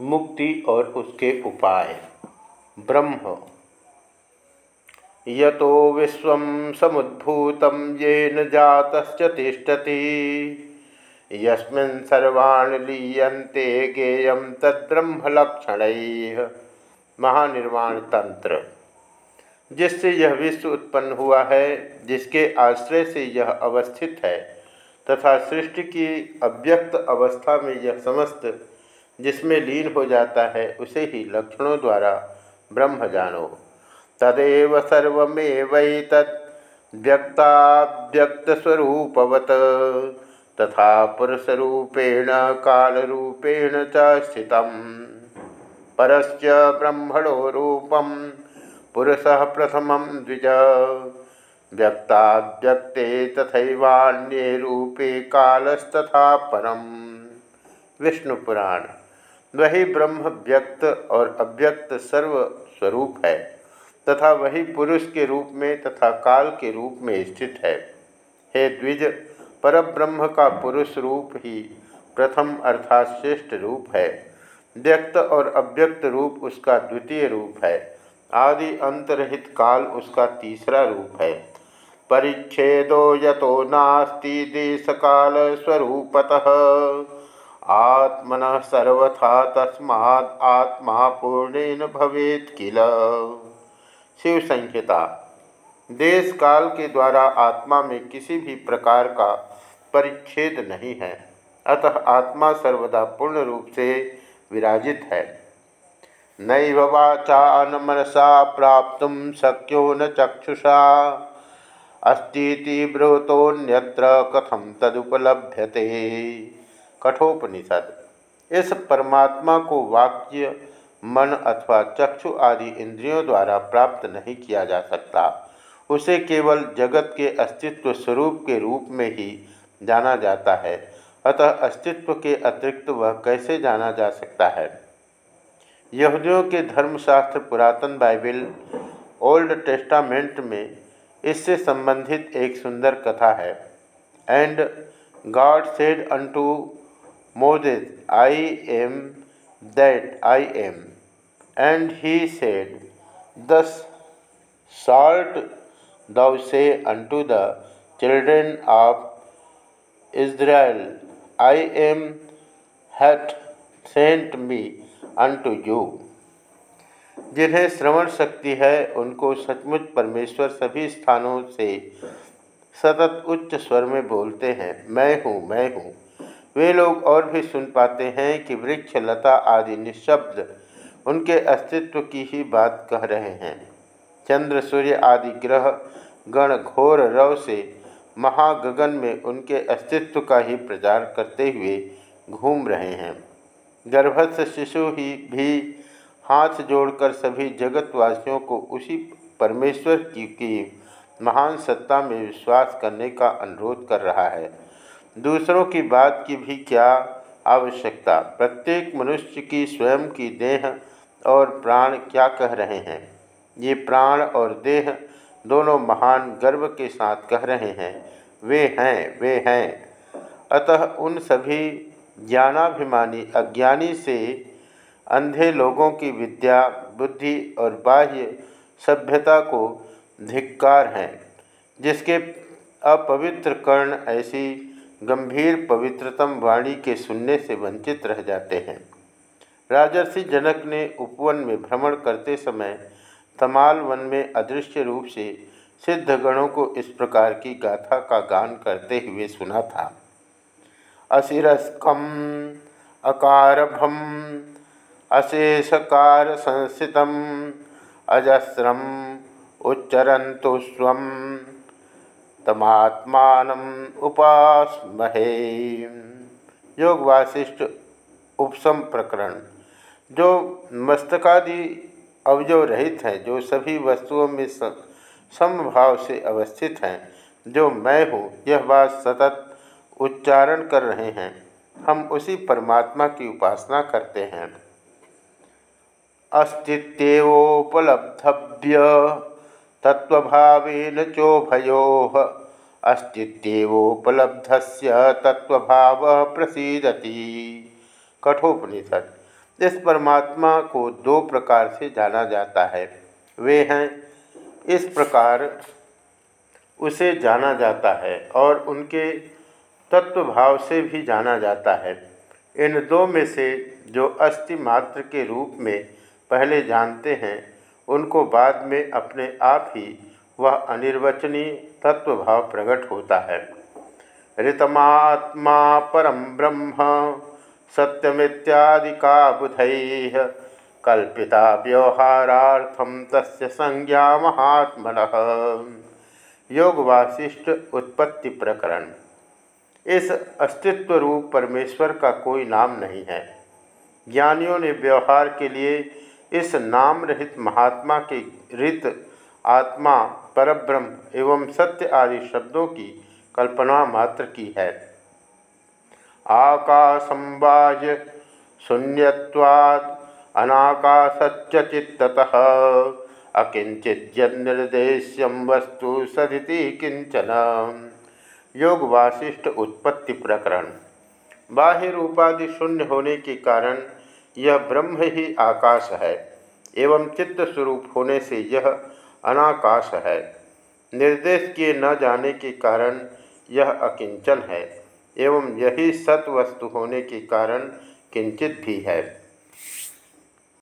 मुक्ति और उसके उपाय। ब्रह्म। यतो विश्व समुद्भूत येन यस्मिन् सर्वाणि लीयन्ते गेयं तद्ब्रह्मलक्षणैः। महानिर्वाण तंत्र। जिससे यह विश्व उत्पन्न हुआ है, जिसके आश्रय से यह अवस्थित है, तथा सृष्टि की अव्यक्त अवस्था में यह समस्त जिसमें लीन हो जाता है, उसे ही लक्षणों द्वारा ब्रह्म जानो। तदेव सर्वमेवैतद् स्वरूपवत तथा पुरुषरूपेण, कालरूपेण च स्थित परस्य ब्रह्मणो रूपम, पुरुषः प्रथम द्विज। व्यक्ताव्यक्ते तथैवान्ये रूपे कालस्तथा परम। विष्णु पुराण वही ब्रह्म व्यक्त और अव्यक्त सर्व स्वरूप है, तथा वही पुरुष के रूप में तथा काल के रूप में स्थित है। हे द्विज, परब्रह्म का पुरुष रूप ही प्रथम अर्थात श्रेष्ठ रूप है। व्यक्त और अव्यक्त रूप उसका द्वितीय रूप है। आदि अंतरहित काल उसका तीसरा रूप है। परिच्छेदो यतो नास्ति देश काल स्वरूपतः आत्मन सर्वथा तस्मात् आत्मा पूर्णेन भवेत किल? शिव संहिता। देश काल के द्वारा आत्मा में किसी भी प्रकार का परिच्छेद नहीं है। अतः आत्मा सर्वदा पूर्ण रूप से विराजित है। नैव वाचा न मनसा प्राप्त शक्यो न चक्षुषा। अस्ती ब्रतोन्यत्र कथम तदुपलभ्यते। कठोपनिषद। इस परमात्मा को वाक्य, मन अथवा चक्षु आदि इंद्रियों द्वारा प्राप्त नहीं किया जा सकता। उसे केवल जगत के अस्तित्व स्वरूप के रूप में ही जाना जाता है। अतः अस्तित्व के अतिरिक्त वह कैसे जाना जा सकता है? यहूदियों के धर्मशास्त्र पुरातन बाइबल, ओल्ड टेस्टामेंट में इससे संबंधित एक सुंदर कथा है। And God said unto Moses I am that I am and he said thus shalt thou say to the children of Israel I am hath sent me unto you जिन्हें श्रवण शक्ति है, उनको सचमुच परमेश्वर सभी स्थानों से सतत उच्च स्वर में बोलते हैं, मैं हूँ मैं हूँ। वे लोग और भी सुन पाते हैं कि वृक्ष लता आदि निशब्द उनके अस्तित्व की ही बात कह रहे हैं। चंद्र सूर्य आदि ग्रह गण घोर रव से महागगन में उनके अस्तित्व का ही प्रचार करते हुए घूम रहे हैं। गर्भस्थ शिशु ही भी हाथ जोड़कर सभी जगतवासियों को उसी परमेश्वर की, की महान सत्ता में विश्वास करने का अनुरोध कर रहा है। दूसरों की बात की भी क्या आवश्यकता? प्रत्येक मनुष्य की स्वयं की देह और प्राण क्या कह रहे हैं? ये प्राण और देह दोनों महान गर्व के साथ कह रहे हैं। वे हैं वे हैं। अतः उन सभी ज्ञानाभिमानी, अज्ञानी से अंधे लोगों की विद्या, बुद्धि और बाह्य सभ्यता को धिक्कार हैं, जिसके अपवित्र कर्ण ऐसी गंभीर पवित्रतम वाणी के सुनने से वंचित रह जाते हैं। राजर्षि जनक ने उपवन में भ्रमण करते समय तमाल वन में अदृश्य रूप से सिद्ध गणों को इस प्रकार की गाथा का गान करते हुए सुना था। अशिरस्कम अकारभम अशेषकार संस्थित अजस्रम उच्चरंतु स्व। तमात्मान उपासमहे। योग वासिष्ठ उपसम प्रकरण। जो मस्तकादि अवजव रहित हैं, जो सभी वस्तुओं में समभाव से अवस्थित हैं, जो मैं हूँ, यह बात सतत उच्चारण कर रहे हैं। हम उसी परमात्मा की उपासना करते हैं। अस्तित्वोपलब्धव्य तत्वभावेन से तत्वभाव प्रसीदति। कठोपनिषद। इस परमात्मा को दो प्रकार से जाना जाता है। वे हैं, इस प्रकार उसे जाना जाता है और उनके तत्व भाव से भी जाना जाता है। इन दो में से जो अस्थि मात्र के रूप में पहले जानते हैं उनको बाद में अपने आप ही वह अनिर्वचनीय तत्व भाव प्रकट होता है। ऋतमात्मा परम ब्रह्म सत्यमित्यादिका बुध कल्पिता व्यवहारार्थम तस्य संज्ञा महात्मन। योग वासिष्ठ उत्पत्ति प्रकरण। इस अस्तित्व रूप परमेश्वर का कोई नाम नहीं है। ज्ञानियों ने व्यवहार के लिए इस नाम रहित महात्मा के रित आत्मा, परब्रह्म एवं सत्य आदि शब्दों की कल्पना मात्र की है। आकाशंबाज शून्यवाद अनाकाशच्चित्तः अकिंचित वस्तु सदिति किंचन योग वासिष्ठ उत्पत्ति प्रकरण। बाह्य रूपादि शून्य होने के कारण यह ब्रह्म ही आकाश है, एवं चित्त स्वरूप होने से यह अनाकाश है। निर्देश किए न जाने के कारण यह अकिंचन है, एवं यही सत वस्तु होने के कारण किंचित भी है।